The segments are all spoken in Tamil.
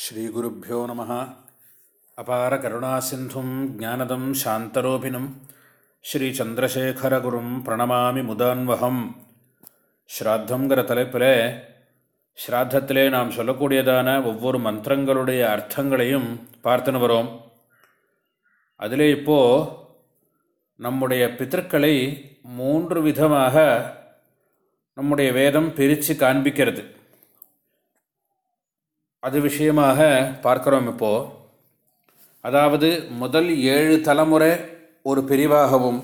ஸ்ரீகுருப்போ நம. அபார கருணாசிந்தும் ஜானதம் சாந்தரூபிணம் ஸ்ரீச்சந்திரசேகரகுரும் பிரணமாமி முதான்வகம். ஸ்ராத்தங்கிற தலைப்பில் ஸ்ராத்தத்திலே நாம் சொல்லக்கூடியதான ஒவ்வொரு மந்திரங்களுடைய அர்த்தங்களையும் பார்த்துன்னு வரோம். அதிலே இப்போது நம்முடைய பித்தர்களை மூன்று விதமாக நம்முடைய வேதம் பிரித்து காண்பிக்கிறது. அது விஷயமாக பார்க்குறோம் இப்போது அதாவது முதல் ஏழு தலைமுறை ஒரு பிரிவாகவும்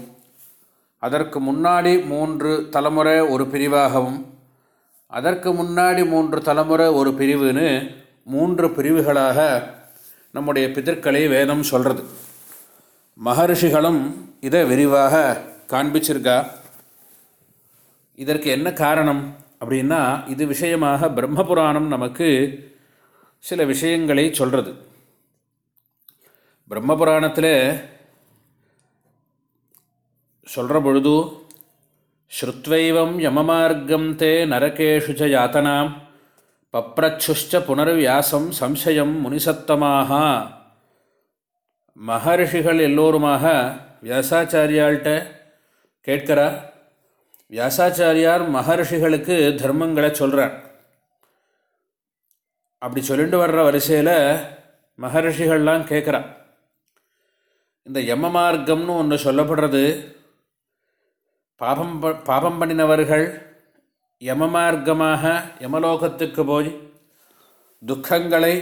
அதற்கு முன்னாடி மூன்று தலைமுறை ஒரு பிரிவாகவும் அதற்கு முன்னாடி மூன்று தலைமுறை ஒரு பிரிவுன்னு மூன்று பிரிவுகளாக நம்முடைய பிதற்களை வேதம் சொல்கிறது மகர்ஷிகளும் இதை விரிவாக காண்பிச்சிருக்கா. இதற்கு என்ன காரணம் அப்படின்னா இது விஷயமாக பிரம்மபுராணம் நமக்கு சில விஷயங்களை சொல்கிறது பிரம்மபுராணத்தில் சொல்கிற பொழுது ஸ்ருத்வைவம் யமமார்க்கம் தே நரகேஷு ச யாத்தனாம் பப்ரச்சுஷ்ட புனர்வியாசம் சம்சயம் முனிசத்தமாக. மகர்ஷிகள் எல்லோருமாக வியாசாச்சாரியாள்கிட்ட கேட்கிறார். வியாசாச்சாரியார் மகர்ஷிகளுக்கு தர்மங்களை சொல்கிறார் அப்படி சொல்லிட்டு வர்ற வரிசையில் மகர்ஷிகள்லாம் கேட்குறா இந்த யம மார்க்கம்னு ஒன்று சொல்லப்படுறது பாபம் ப பாபம் பண்ணினவர்கள் யம மார்க்கமாக யமலோகத்துக்கு போய் துக்கங்களை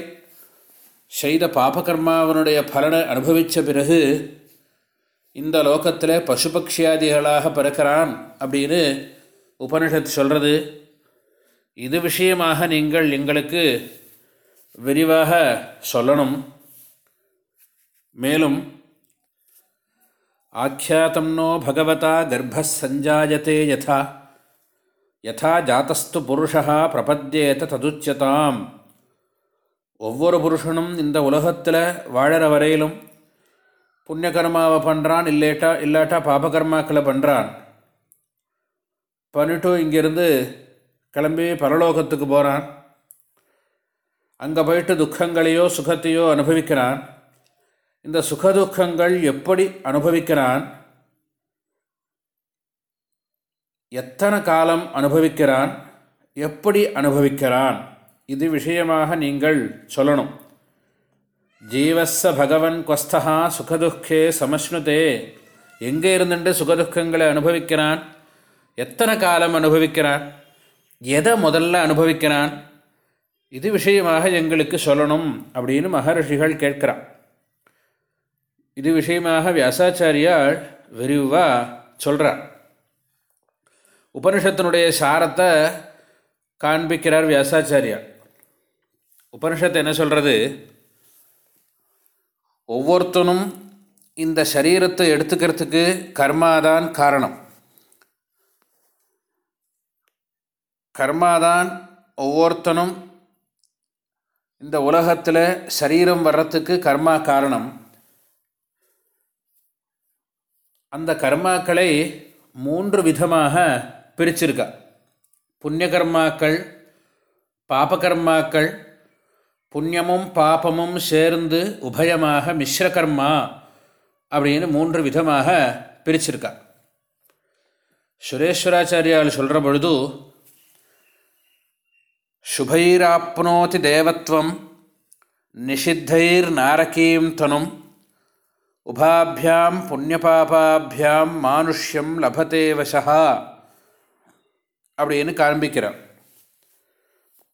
செய்த பாபகர்மாவனுடைய பலனை அனுபவித்த பிறகு இந்த லோகத்தில் பசுபக்ஷியாதிகளாக பிறக்கிறான் அப்படின்னு உபனிஷத்து சொல்கிறது இது விஷயமாக நீங்கள் எங்களுக்கு விரிவாக சொல்லணும். மேலும் ஆக்கியாத்தம்னோ பகவதா கர்ப்பஞ்சாயத்தே யதா யதா ஜாத்தஸ்து புருஷா பிரபத்தியேத ததுச்சதாம். ஒவ்வொரு புருஷனும் இந்த உலகத்தில் வாழற வரையிலும் புண்ணியகர்மாவை பண்ணுறான் இல்லேட்டா இல்லாட்டா பாபகர்மாக்களை பண்ணுறான் பண்ணிட்டும் இங்கேருந்து கிளம்பி பரலோகத்துக்கு போகிறான் அங்கே போயிட்டு துக்கங்களையோ சுகத்தையோ அனுபவிக்கிறான். இந்த சுகதுக்கங்கள் எப்படி அனுபவிக்கிறான்? எத்தனை காலம் அனுபவிக்கிறான்? எப்படி அனுபவிக்கிறான்? இது விஷயமாக நீங்கள் சொல்லணும். ஜீவஸ்ஸ பகவன் கொஸ்தகா சுகதுக்கே சமஷ்ணுதே. எங்கே இருந்துட்டு சுகதுக்கங்களை அனுபவிக்கிறான்? எத்தனை காலம் அனுபவிக்கிறான்? எதை முதல்ல அனுபவிக்கிறான்? இது விஷயமாக எங்களுக்கு சொல்லணும் அப்படின்னு மகரிஷிகள் கேட்குறான். இது விஷயமாக வியாசாச்சாரியால் விரிவாக சொல்கிறார் உபனிஷத்தினுடைய சாரத்தை காண்பிக்கிறார் வியாசாச்சாரியார். உபனிஷத்து என்ன சொல்கிறது ஒவ்வொருத்தனும் இந்த சரீரத்தை எடுத்துக்கிறதுக்கு கர்மாதான் காரணம். கர்மாதான் ஒவ்வொருத்தனும் இந்த உலகத்தில் சரீரம் வர்றதுக்கு கர்மா காரணம். அந்த கர்மாக்களை மூன்று விதமாக பிரிச்சிருக்கா. புண்ணிய கர்மாக்கள் பாபகர்மாக்கள் புண்ணியமும் பாபமும் சேர்ந்து உபயமாக மிஸ்ரகர்மா அப்படின்னு மூன்று விதமாக பிரிச்சிருக்கா. சுரேஸ்வராச்சாரியால் சொல்கிற பொழுது சுபைராப்னோதி தேவத்வம் நிஷித்தைர் நாரகீம் தனும் உபாபியாம் புண்ணியபாபாபியாம் மானுஷ்யம் லபத்தே வசா அப்படின்னு காண்பிக்கிறான்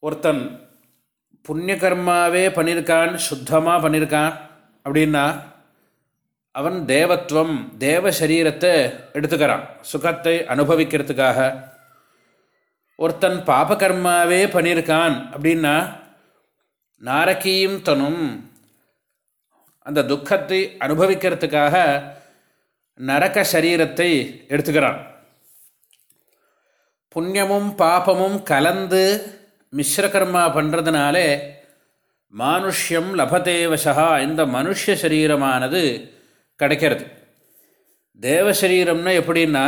ஒருத்தன் புண்ணியகர்மாவே பண்ணியிருக்கான் சுத்தமாக பண்ணியிருக்கான் அப்படின்னா அவன் தேவத்துவம் தேவ சரீரத்தை எடுத்துக்கிறான் சுகத்தை அனுபவிக்கிறதுக்காக ஒருத்தன் பாபகர்மாவே பண்ணியிருக்கான் அப்படின்னா நாரகீம் தனும் அந்த துக்கத்தை அனுபவிக்கிறதுக்காக நரக சரீரத்தை எடுத்துக்கிறான். புண்ணியமும் பாபமும் கலந்து மிஸ்ரகர்மா பண்ணுறதுனாலே மானுஷ்யம் லபதேவசா இந்த மனுஷ சரீரமானது கிடைக்கிறது. தேவசரீரம்னா எப்படின்னா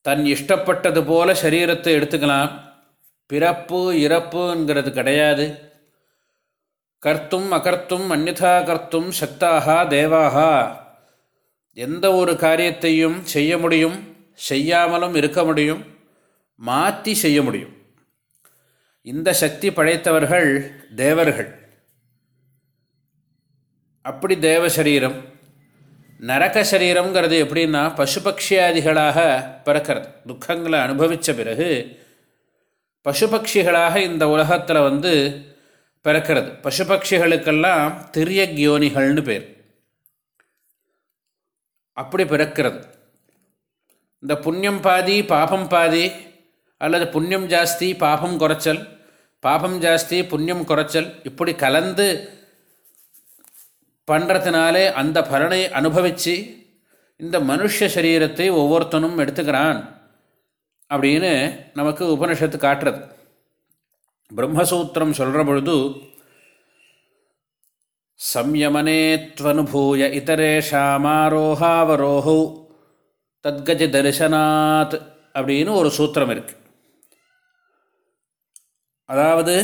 தன் இஷ்டப்பட்டது போல சரீரத்தை எடுத்துக்கலாம். பிறப்பு இறப்புங்கிறது கிடையாது. கர்த்தும் அகர்த்தும் அந்நிதா கர்த்தும் சக்தாகா தேவாகா. எந்த ஒரு காரியத்தையும் செய்ய முடியும் செய்யாமலும் இருக்க முடியும் மாற்றி செய்ய முடியும். இந்த சக்தி படைத்தவர்கள் தேவர்கள். அப்படி தேவ சரீரம். நரக சரீரங்கிறது எப்படின்னா பசுபக்ஷியாதிகளாக பிறக்கிறது. துக்கங்களை அனுபவித்த பிறகு பசுபக்ஷிகளாக இந்த உலகத்தில் வந்து பிறக்கிறது. பசுபக்ஷிகளுக்கெல்லாம் திரிய கியோனிகள்னு பேர். அப்படி பிறக்கிறது. இந்த புண்ணியம் பாதி பாபம் பாதி அல்லது புண்ணியம் ஜாஸ்தி பாபம் குறைச்சல் பாபம் ஜாஸ்தி புண்ணியம் குறைச்சல் இப்படி கலந்து பண்ணுறதுனாலே அந்த பலனை அனுபவித்து இந்த மனுஷ சரீரத்தை ஒவ்வொருத்தனும் எடுத்துக்கிறான் அப்படின்னு நமக்கு உபனிஷத்து காட்டுறது. பிரம்மசூத்திரம் சொல்கிற பொழுது சம்யமனேத்வனுபூய இதரேஷாமாரோஹாவரோஹோ தத்கஜ தரிசனாத் அப்படின்னு ஒரு சூத்திரம் இருக்கு. அதாவது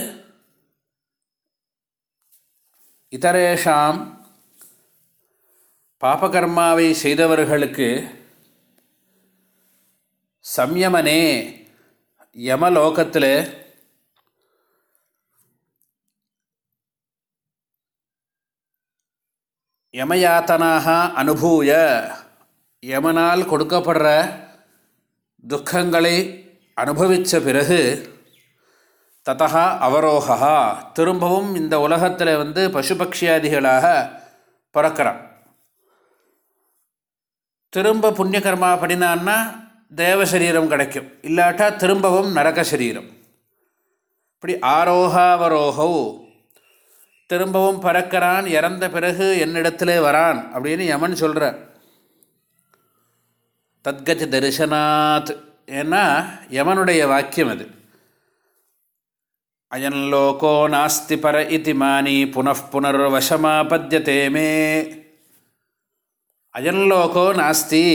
இதரேஷாம் பாபகர்மாவை செய்தவர்களுக்கு சம்யமனே யமலோகத்தில் யமயாத்தனாக அனுபூய யமனால் கொடுக்கப்படுற துக்கங்களை அனுபவித்த பிறகு ததா அவரோகா திரும்பவும் இந்த உலகத்தில் வந்து பசுபக்ஷியாதிகளாக பிறக்கிறான். திரும்ப புண்ணியகர்மா படினான்னா தேவ சரீரம் கிடைக்கும். இல்லாட்டா திரும்பவும் நரக சரீரம். இப்படி ஆரோகாவரோகோ. திரும்பவும் பறக்கிறான் இறந்த பிறகு என்னிடத்திலே வரான் அப்படின்னு யமன் சொல்கிறார் தத்கஜ தரிசனாத். ஏன்னா யமனுடைய வாக்கியம் அது. அயன்லோகோ நாஸ்தி பர இதி மானி புனఃப்புனர்வசமாபத்தியதே மே. அயன்லோகோ நாஸ்தி.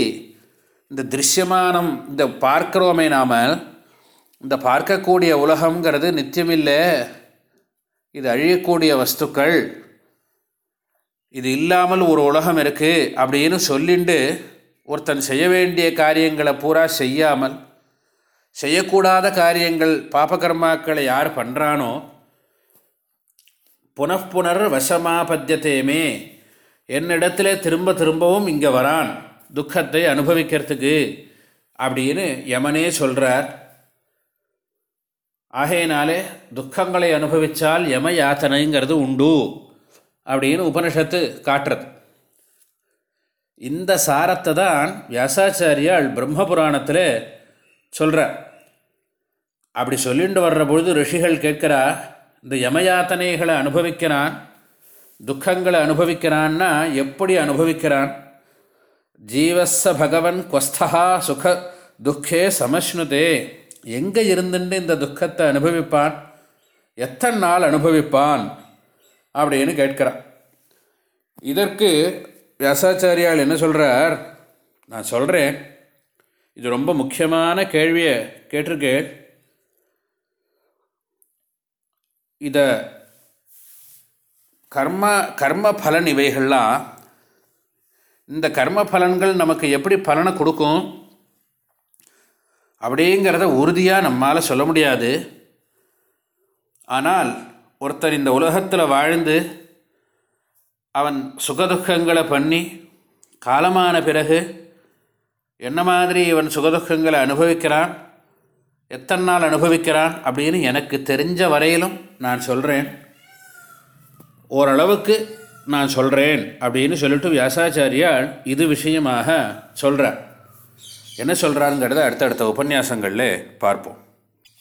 இந்த திருஷ்யமானம் இந்த பார்க்கிறோமே நாம் இந்த பார்க்கக்கூடிய உலகங்கிறது நித்தியமில்லை. இது அழியக்கூடிய வஸ்துக்கள். இது இல்லாமல் ஒரு உலகம் இருக்குது அப்படின்னு சொல்லிண்டு ஒருத்தன் செய்ய வேண்டிய காரியங்களை பூரா செய்யாமல் செய்யக்கூடாத காரியங்கள் பாபகர்மாக்களை யார் பண்ணுறானோ புனப்புனர் வசமாபத்தியத்தையுமே என்னிடத்திலே திரும்ப திரும்பவும் இங்கே வரான். துக்கத்தை அனுபவிக்கிறதுக்கு அப்படின்னு யமனே சொல்கிறார் ஆகையினாலே துக்கங்களை அனுபவித்தால் யம யாத்தனைங்கிறது உண்டு அப்படின்னு உபனிஷத்து காட்டுறது. இந்த சாரத்தை தான் வியாசாச்சாரியால் பிரம்மபுராணத்தில் சொல்கிறார் அப்படி சொல்லிட்டு வர்ற பொழுது ரிஷிகள் கேட்கிறா இந்த யமயாத்தனைகளை அனுபவிக்கிறான் துக்கங்களை அனுபவிக்கிறான்னா எப்படி அனுபவிக்கிறான்? ஜீவஸ்ஸ பகவன் கொஸ்தகா சுக துக்கே சமஷ்ணுதே. எங்கே இருந்துட்டு இந்த துக்கத்தை அனுபவிப்பான்? எத்தனை நாள் அனுபவிப்பான்? அப்படின்னு கேட்கிறான். இதற்கு வியாசாச்சாரியால் என்ன சொல்கிறார் நான் சொல்கிறேன் இது ரொம்ப முக்கியமான கேள்வியை கேட்டிருக்கேன். இதை கர்ம கர்ம பலன் இவைகள்லாம் இந்த கர்ம பலன்கள் நமக்கு எப்படி பலனை கொடுக்கும்? அப்படிங்கிறத உறுதியாக நம்மால் சொல்ல முடியாது. ஆனால் ஒருத்தர் இந்த உலகத்தில் வாழ்ந்து அவன் சுகதுக்கங்களை பண்ணி காலமான பிறகு என்ன மாதிரி இவன் சுகதுக்கங்களை அனுபவிக்கிறான்? எத்தனை நாள் அனுபவிக்கிறான்? அப்படின்னு எனக்கு தெரிஞ்ச வரையிலும் நான் சொல்கிறேன் ஓரளவுக்கு நான் சொல்கிறேன் அப்படின்னு சொல்லிட்டு வியாசாச்சாரியால் இது விஷயமாக சொல்கிறார் என்ன சொல்கிறாருங்கிறத அடுத்தடுத்த உபன்யாசங்களில் பார்ப்போம்.